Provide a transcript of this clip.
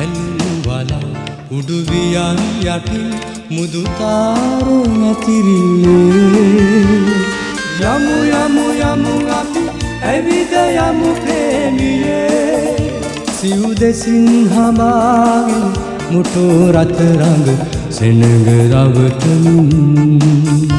සැල්ලු වලා උඩුවියන් යටින් මුදුතාරු නැතිරියේ. යමු යමු යමු අපි ඇවිද යමු ප්‍රේමියේ. සිව් දෙසින් හමාගෙන මුටු රතරඟ සෙනඟ රවටමින්.